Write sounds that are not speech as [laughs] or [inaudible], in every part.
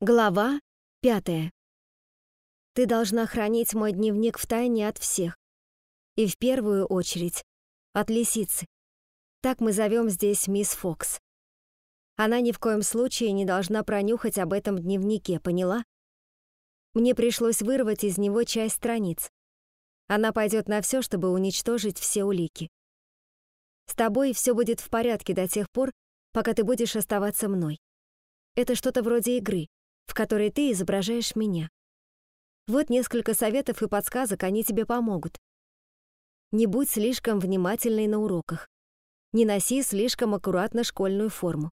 Глава пятая. Ты должна хранить мой дневник в тайне от всех. И в первую очередь от лисицы. Так мы зовем здесь мисс Фокс. Она ни в коем случае не должна пронюхать об этом дневнике, поняла? Мне пришлось вырвать из него часть страниц. Она пойдет на все, чтобы уничтожить все улики. С тобой все будет в порядке до тех пор, пока ты будешь оставаться мной. Это что-то вроде игры в которой ты изображаешь меня. Вот несколько советов и подсказок, они тебе помогут. Не будь слишком внимательной на уроках. Не носи слишком аккуратно школьную форму.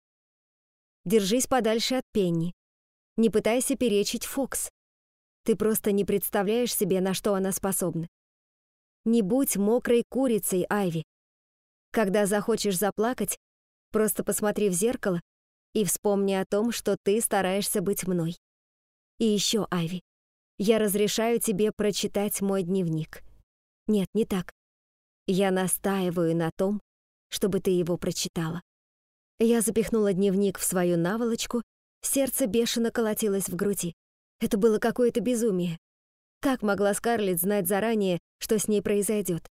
Держись подальше от Пенни. Не пытайся перечить Фокс. Ты просто не представляешь себе, на что она способна. Не будь мокрой курицей, Айви. Когда захочешь заплакать, просто посмотри в зеркало и вспомни о том, что ты стараешься быть мной. И еще, Айви, я разрешаю тебе прочитать мой дневник. Нет, не так. Я настаиваю на том, чтобы ты его прочитала. Я запихнула дневник в свою наволочку, сердце бешено колотилось в груди. Это было какое-то безумие. Как могла Скарлетт знать заранее, что с ней произойдет?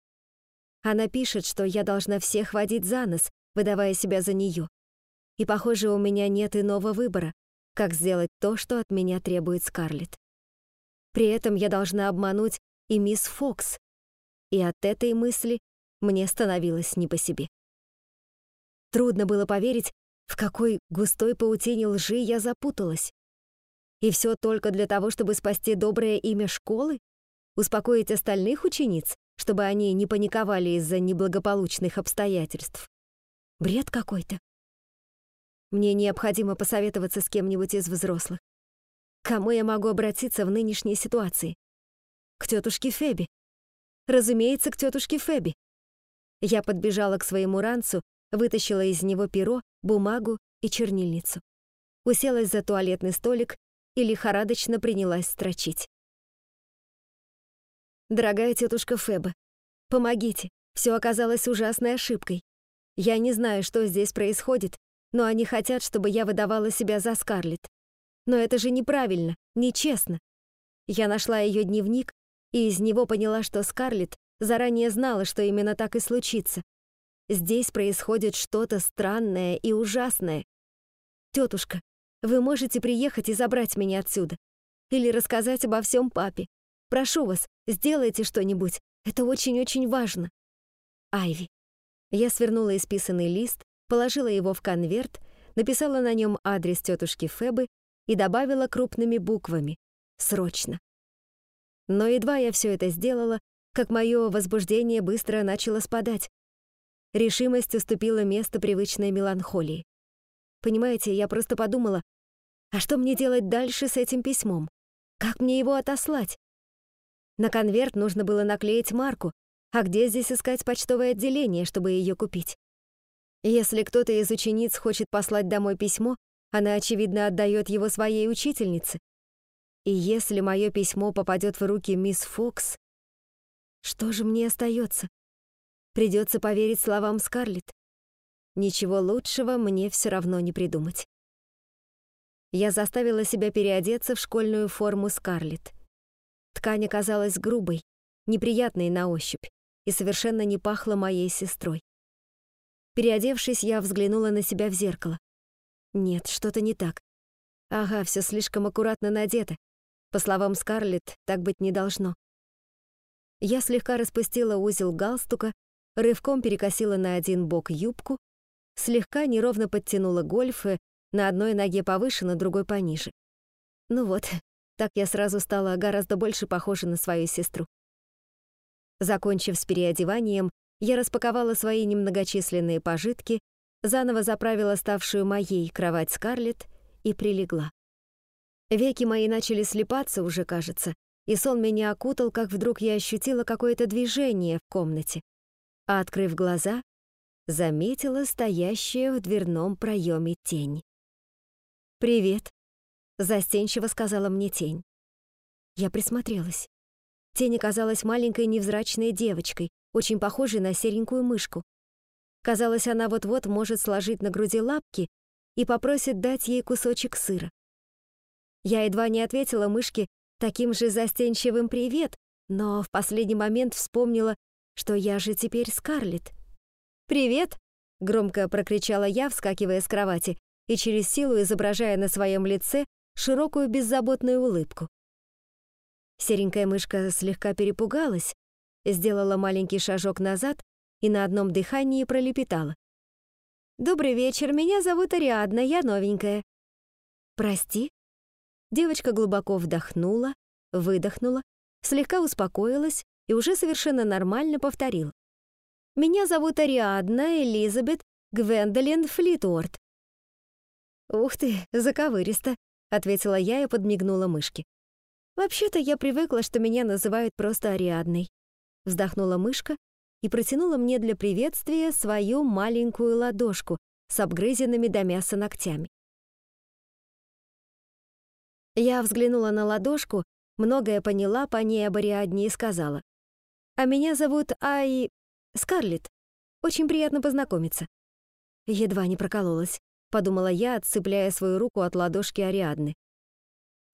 Она пишет, что я должна всех водить за нос, выдавая себя за нее. И, похоже, у меня нет иного выбора, как сделать то, что от меня требует Скарлетт. При этом я должна обмануть и мисс Фокс, и от этой мысли мне становилось не по себе. Трудно было поверить, в какой густой паутине лжи я запуталась. И все только для того, чтобы спасти доброе имя школы? Успокоить остальных учениц, чтобы они не паниковали из-за неблагополучных обстоятельств? Бред какой-то. Мне необходимо посоветоваться с кем-нибудь из взрослых. кому я могу обратиться в нынешней ситуации? К тетушке Феби. Разумеется, к тетушке Феби. Я подбежала к своему ранцу, вытащила из него перо, бумагу и чернильницу. Уселась за туалетный столик и лихорадочно принялась строчить. «Дорогая тетушка Феба, помогите, все оказалось ужасной ошибкой. Я не знаю, что здесь происходит, но они хотят, чтобы я выдавала себя за Скарлетт. Но это же неправильно, нечестно. Я нашла ее дневник и из него поняла, что Скарлетт заранее знала, что именно так и случится. Здесь происходит что-то странное и ужасное. Тетушка, вы можете приехать и забрать меня отсюда. Или рассказать обо всем папе. Прошу вас, сделайте что-нибудь. Это очень-очень важно. Айви. Я свернула исписанный лист положила его в конверт, написала на нем адрес тетушки Фебы и добавила крупными буквами «Срочно». Но едва я все это сделала, как мое возбуждение быстро начало спадать. Решимость уступила место привычной меланхолии. Понимаете, я просто подумала, а что мне делать дальше с этим письмом? Как мне его отослать? На конверт нужно было наклеить марку, а где здесь искать почтовое отделение, чтобы ее купить? Если кто-то из учениц хочет послать домой письмо, она, очевидно, отдает его своей учительнице. И если мое письмо попадет в руки мисс Фокс, что же мне остается? Придется поверить словам Скарлетт. Ничего лучшего мне все равно не придумать. Я заставила себя переодеться в школьную форму Скарлетт. Ткань оказалась грубой, неприятной на ощупь и совершенно не пахла моей сестрой. Переодевшись, я взглянула на себя в зеркало. Нет, что-то не так. Ага, все слишком аккуратно надето. По словам Скарлетт, так быть не должно. Я слегка распустила узел галстука, рывком перекосила на один бок юбку, слегка неровно подтянула гольфы, на одной ноге повыше, на другой пониже. Ну вот, [laughs] так я сразу стала гораздо больше похожа на свою сестру. Закончив с переодеванием, я распаковала свои немногочисленные пожитки, заново заправила ставшую моей кровать Скарлетт и прилегла. Веки мои начали слепаться уже, кажется, и сон меня окутал, как вдруг я ощутила какое-то движение в комнате. А открыв глаза, заметила стоящую в дверном проеме тень. «Привет», — застенчиво сказала мне тень. Я присмотрелась. Тень оказалась маленькой невзрачной девочкой, очень похожей на серенькую мышку. Казалось, она вот-вот может сложить на груди лапки и попросит дать ей кусочек сыра. Я едва не ответила мышке таким же застенчивым «привет», но в последний момент вспомнила, что я же теперь Скарлетт. «Привет!» — громко прокричала я, вскакивая с кровати и через силу изображая на своем лице широкую беззаботную улыбку. Серенькая мышка слегка перепугалась, сделала маленький шажок назад и на одном дыхании пролепетала. «Добрый вечер, меня зовут Ариадна, я новенькая». «Прости?» Девочка глубоко вдохнула, выдохнула, слегка успокоилась и уже совершенно нормально повторила. «Меня зовут Ариадна Элизабет Гвендолин Флитуорт». «Ух ты, заковыристо», — ответила я и подмигнула мышке. «Вообще-то я привыкла, что меня называют просто Ариадной», — вздохнула мышка и протянула мне для приветствия свою маленькую ладошку с обгрызенными до мяса ногтями. Я взглянула на ладошку, многое поняла по ней об Ариадне и сказала. «А меня зовут Ай... Скарлетт. Очень приятно познакомиться». Едва не прокололась, подумала я, отцепляя свою руку от ладошки Ариадны.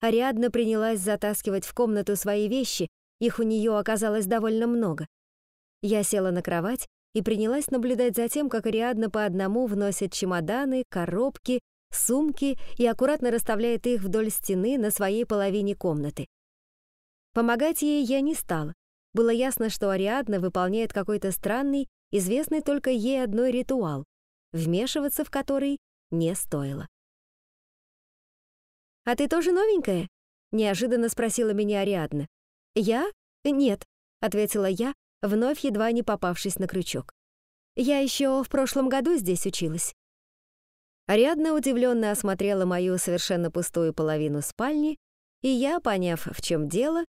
Ариадна принялась затаскивать в комнату свои вещи, их у нее оказалось довольно много. Я села на кровать и принялась наблюдать за тем, как Ариадна по одному вносит чемоданы, коробки, сумки и аккуратно расставляет их вдоль стены на своей половине комнаты. Помогать ей я не стала. Было ясно, что Ариадна выполняет какой-то странный, известный только ей одной ритуал, вмешиваться в который не стоило. «А ты тоже новенькая?» — неожиданно спросила меня Ариадна. «Я? Нет», — ответила я, вновь едва не попавшись на крючок. «Я еще в прошлом году здесь училась». Ариадна удивленно осмотрела мою совершенно пустую половину спальни, и я, поняв, в чем дело,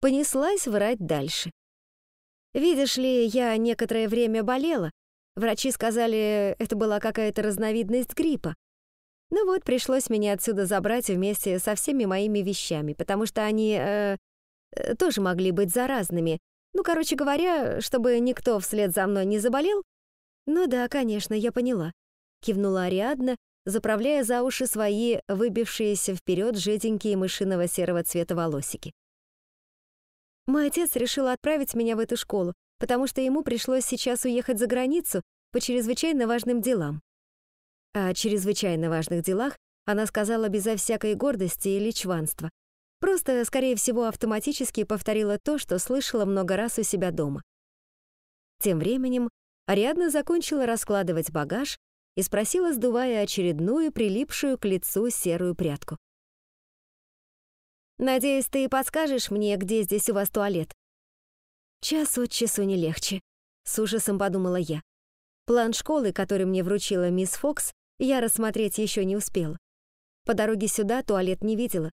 понеслась врать дальше. Видишь ли, я некоторое время болела. Врачи сказали, это была какая-то разновидность гриппа. Ну вот, пришлось меня отсюда забрать вместе со всеми моими вещами, потому что они э, тоже могли быть заразными. Ну, короче говоря, чтобы никто вслед за мной не заболел. Ну да, конечно, я поняла. Кивнула Ариадна, заправляя за уши свои выбившиеся вперед жиденькие мышиного серого цвета волосики. Мой отец решил отправить меня в эту школу, потому что ему пришлось сейчас уехать за границу по чрезвычайно важным делам. О чрезвычайно важных делах она сказала безо всякой гордости или чванства. Просто, скорее всего, автоматически повторила то, что слышала много раз у себя дома. Тем временем Ариадна закончила раскладывать багаж и спросила, сдувая очередную прилипшую к лицу серую прядку. «Надеюсь, ты подскажешь мне, где здесь у вас туалет?» «Час от часу не легче», — с ужасом подумала я. План школы, который мне вручила мисс Фокс, я рассмотреть еще не успела. По дороге сюда туалет не видела.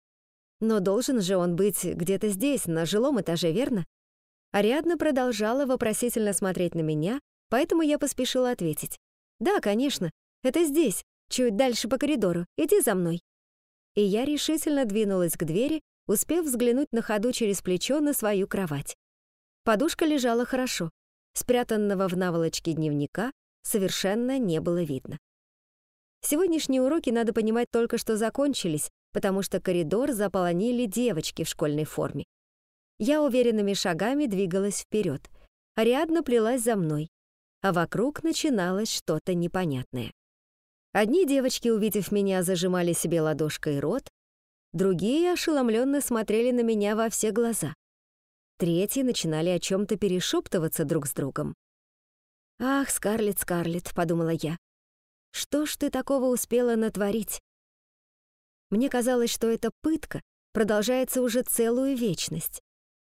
Но должен же он быть где-то здесь, на жилом этаже, верно? Ариадна продолжала вопросительно смотреть на меня, поэтому я поспешила ответить. «Да, конечно, это здесь, чуть дальше по коридору, иди за мной». И я решительно двинулась к двери, успев взглянуть на ходу через плечо на свою кровать. Подушка лежала хорошо, спрятанного в наволочке дневника совершенно не было видно. Сегодняшние уроки, надо понимать, только что закончились, потому что коридор заполонили девочки в школьной форме. Я уверенными шагами двигалась вперед. Ариадна плелась за мной, а вокруг начиналось что-то непонятное. Одни девочки, увидев меня, зажимали себе ладошкой рот, другие ошеломленно смотрели на меня во все глаза. Третьи начинали о чем-то перешептываться друг с другом. «Ах, Скарлетт, Скарлетт», — подумала я, — «что ж ты такого успела натворить?» Мне казалось, что эта пытка продолжается уже целую вечность.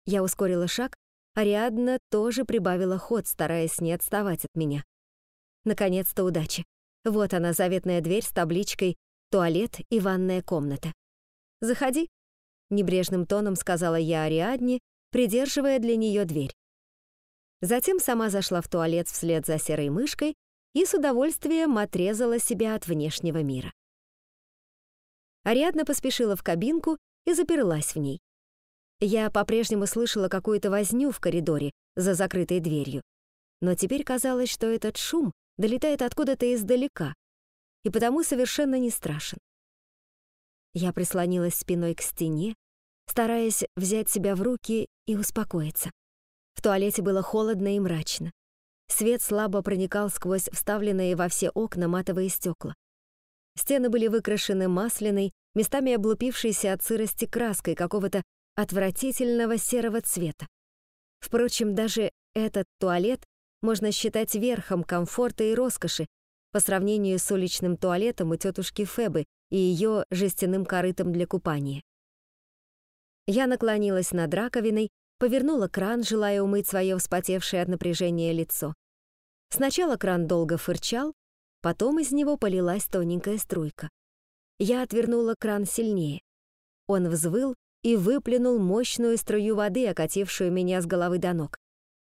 Я ускорила шаг, Ариадна тоже прибавила ход, стараясь не отставать от меня. Наконец-то удача. Вот она, заветная дверь с табличкой «Туалет и ванная комната». «Заходи», — небрежным тоном сказала я Ариадне, придерживая для нее дверь. Затем сама зашла в туалет вслед за серой мышкой и с удовольствием отрезала себя от внешнего мира. Ариадна поспешила в кабинку и заперлась в ней. Я по-прежнему слышала какую-то возню в коридоре за закрытой дверью, но теперь казалось, что этот шум долетает откуда-то издалека и потому совершенно не страшен. Я прислонилась спиной к стене, стараясь взять себя в руки и успокоиться. В туалете было холодно и мрачно. Свет слабо проникал сквозь вставленные во все окна матовые стекла. Стены были выкрашены масляной, местами облупившейся от сырости краской какого-то отвратительного серого цвета. Впрочем, даже этот туалет можно считать верхом комфорта и роскоши по сравнению с уличным туалетом у тетушки Фебы и ее жестяным корытом для купания. Я наклонилась над раковиной, повернула кран, желая умыть свое вспотевшее от напряжения лицо. Сначала кран долго фырчал, потом из него полилась тоненькая струйка. Я отвернула кран сильнее. Он взвыл и выплюнул мощную струю воды, окатившую меня с головы до ног.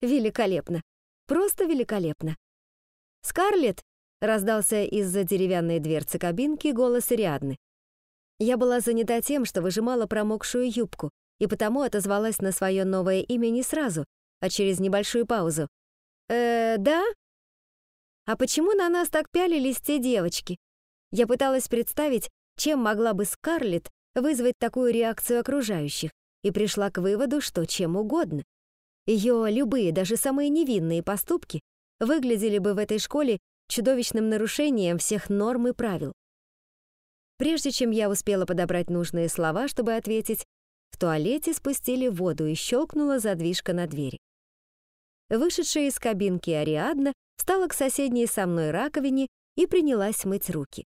Великолепно! Просто великолепно! «Скарлетт!» — раздался из-за деревянной дверцы кабинки голос Ариадны. Я была занята тем, что выжимала промокшую юбку, и потому отозвалась на свое новое имя не сразу, а через небольшую паузу. «Э, да?» «А почему на нас так пялились те девочки?» Я пыталась представить, чем могла бы Скарлетт вызвать такую реакцию окружающих, и пришла к выводу, что чем угодно. Ее любые, даже самые невинные поступки выглядели бы в этой школе чудовищным нарушением всех норм и правил. Прежде чем я успела подобрать нужные слова, чтобы ответить, в туалете спустили воду и щелкнула задвижка на двери. Вышедшая из кабинки Ариадна встала к соседней со мной раковине и принялась мыть руки.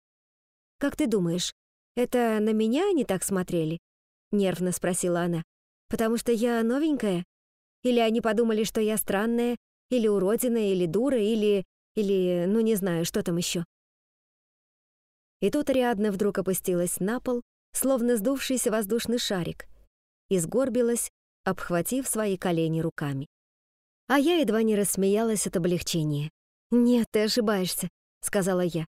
«Как ты думаешь, это на меня они так смотрели?» — нервно спросила она. «Потому что я новенькая? Или они подумали, что я странная, или уродина, или дура, или... или... ну не знаю, что там еще?» И тут Ариадна вдруг опустилась на пол, словно сдувшийся воздушный шарик, и сгорбилась, обхватив свои колени руками. А я едва не рассмеялась от облегчения. «Нет, ты ошибаешься», — сказала я.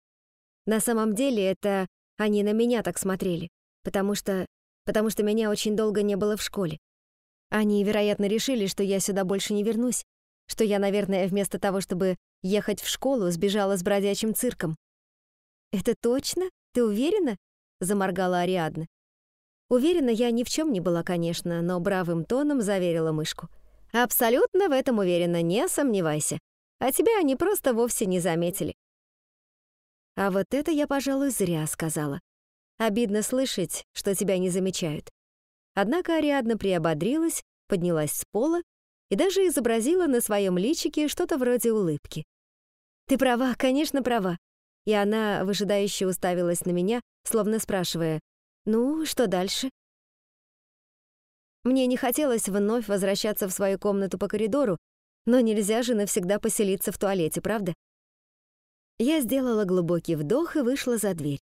«На самом деле это они на меня так смотрели, потому что... потому что меня очень долго не было в школе. Они, вероятно, решили, что я сюда больше не вернусь, что я, наверное, вместо того, чтобы ехать в школу, сбежала с бродячим цирком. «Это точно? Ты уверена?» — заморгала Ариадна. Уверена я ни в чем не была, конечно, но бравым тоном заверила мышку. «Абсолютно в этом уверена, не сомневайся. А тебя они просто вовсе не заметили». А вот это я, пожалуй, зря сказала. Обидно слышать, что тебя не замечают. Однако Ариадна приободрилась, поднялась с пола и даже изобразила на своем личике что-то вроде улыбки. «Ты права, конечно, права». И она выжидающе уставилась на меня, словно спрашивая, ну, что дальше? Мне не хотелось вновь возвращаться в свою комнату по коридору, но нельзя же навсегда поселиться в туалете, правда? Я сделала глубокий вдох и вышла за дверь.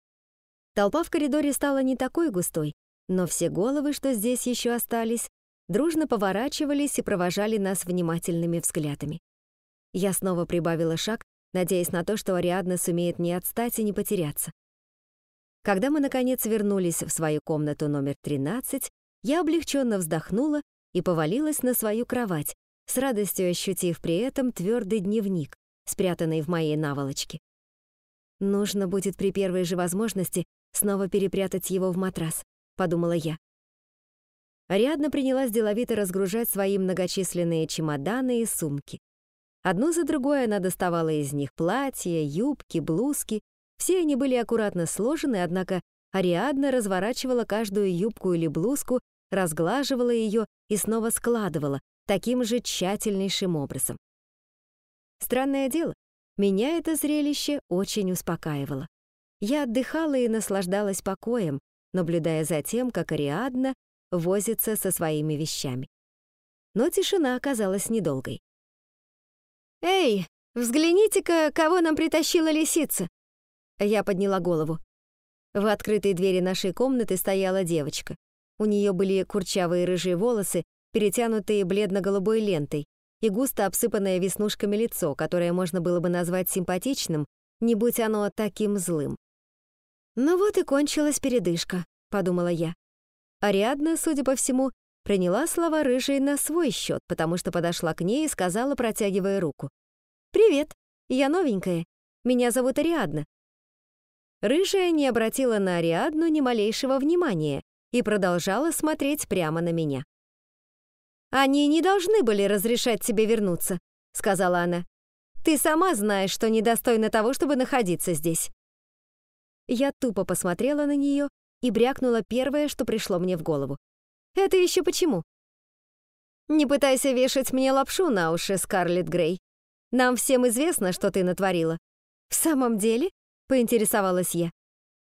Толпа в коридоре стала не такой густой, но все головы, что здесь еще остались, дружно поворачивались и провожали нас внимательными взглядами. Я снова прибавила шаг, надеясь на то, что Ариадна сумеет не отстать и не потеряться. Когда мы, наконец, вернулись в свою комнату номер 13, я облегченно вздохнула и повалилась на свою кровать, с радостью ощутив при этом твердый дневник, спрятанный в моей наволочке. «Нужно будет при первой же возможности снова перепрятать его в матрас», — подумала я. Ариадна принялась деловито разгружать свои многочисленные чемоданы и сумки. Одну за другой она доставала из них платья, юбки, блузки все они были аккуратно сложены, однако Ариадна разворачивала каждую юбку или блузку, разглаживала ее и снова складывала таким же тщательнейшим образом. Странное дело, меня это зрелище очень успокаивало. Я отдыхала и наслаждалась покоем, наблюдая за тем, как Ариадна возится со своими вещами. Но тишина оказалась недолгой. «Эй, взгляните-ка, кого нам притащила лисица!» Я подняла голову. В открытой двери нашей комнаты стояла девочка. У нее были курчавые рыжие волосы, перетянутые бледно-голубой лентой, и густо обсыпанное веснушками лицо, которое можно было бы назвать симпатичным, не будь оно таким злым. «Ну вот и кончилась передышка», — подумала я. Ариадна, судя по всему, приняла слова рыжей на свой счет, потому что подошла к ней и сказала, протягивая руку. «Привет, я новенькая. Меня зовут Ариадна. Рыжая не обратила на Ариадну ни малейшего внимания и продолжала смотреть прямо на меня. «Они не должны были разрешать тебе вернуться», — сказала она. «Ты сама знаешь, что недостойна того, чтобы находиться здесь». Я тупо посмотрела на нее и брякнула первое, что пришло мне в голову. «Это еще почему?» «Не пытайся вешать мне лапшу на уши, Скарлетт Грей. Нам всем известно, что ты натворила». «В самом деле?» — поинтересовалась я.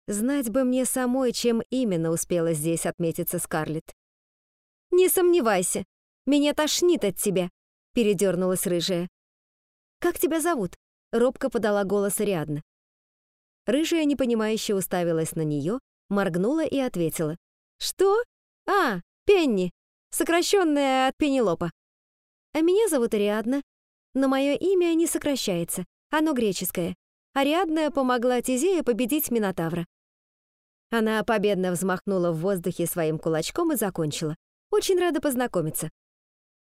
Знать бы мне самой, чем именно успела здесь отметиться Скарлетт. «Не сомневайся, меня тошнит от тебя», — передернулась рыжая. «Как тебя зовут?» — робко подала голос Ариадна. Рыжая непонимающе уставилась на нее, моргнула и ответила. «Что? А, Пенни, сокращенная от Пенелопа. А меня зовут Ариадна, но мое имя не сокращается, оно греческое. Ариадна помогла Тизею победить Минотавра. Она победно взмахнула в воздухе своим кулачком и закончила. Очень рада познакомиться.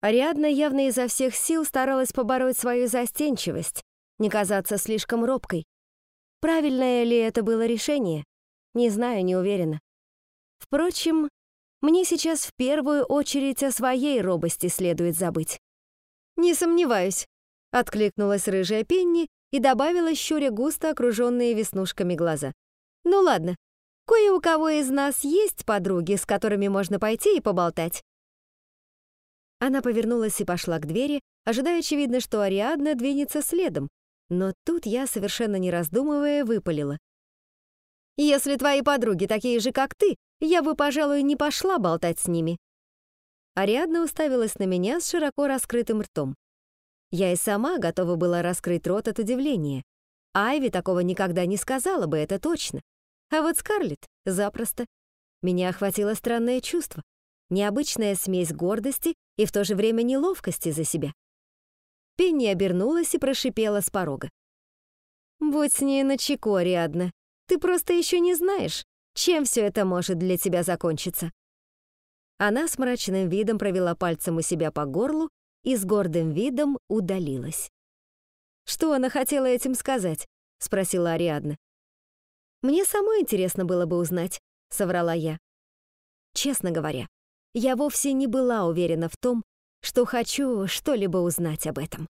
Ариадна явно изо всех сил старалась побороть свою застенчивость, не казаться слишком робкой. Правильное ли это было решение? Не знаю, не уверена. Впрочем, мне сейчас в первую очередь о своей робости следует забыть. «Не сомневаюсь», — откликнулась рыжая Пенни и добавила, щуря густо окруженные веснушками глаза. «Ну ладно, кое у кого из нас есть подруги, с которыми можно пойти и поболтать». Она повернулась и пошла к двери, ожидая, очевидно, что Ариадна двинется следом, но тут я, совершенно не раздумывая, выпалила. «Если твои подруги такие же, как ты, я бы, пожалуй, не пошла болтать с ними». Ариадна уставилась на меня с широко раскрытым ртом. Я и сама готова была раскрыть рот от удивления. Айви такого никогда не сказала бы, это точно. А вот Скарлетт — запросто. Меня охватило странное чувство. Необычная смесь гордости и в то же время неловкости за себя. Пенни обернулась и прошипела с порога. «Будь с ней начеку, Ариадна. Ты просто еще не знаешь, чем все это может для тебя закончиться». Она с мрачным видом провела пальцем у себя по горлу и с гордым видом удалилась. «Что она хотела этим сказать?» — спросила Ариадна. «Мне самой интересно было бы узнать», — соврала я. Честно говоря, я вовсе не была уверена в том, что хочу что-либо узнать об этом.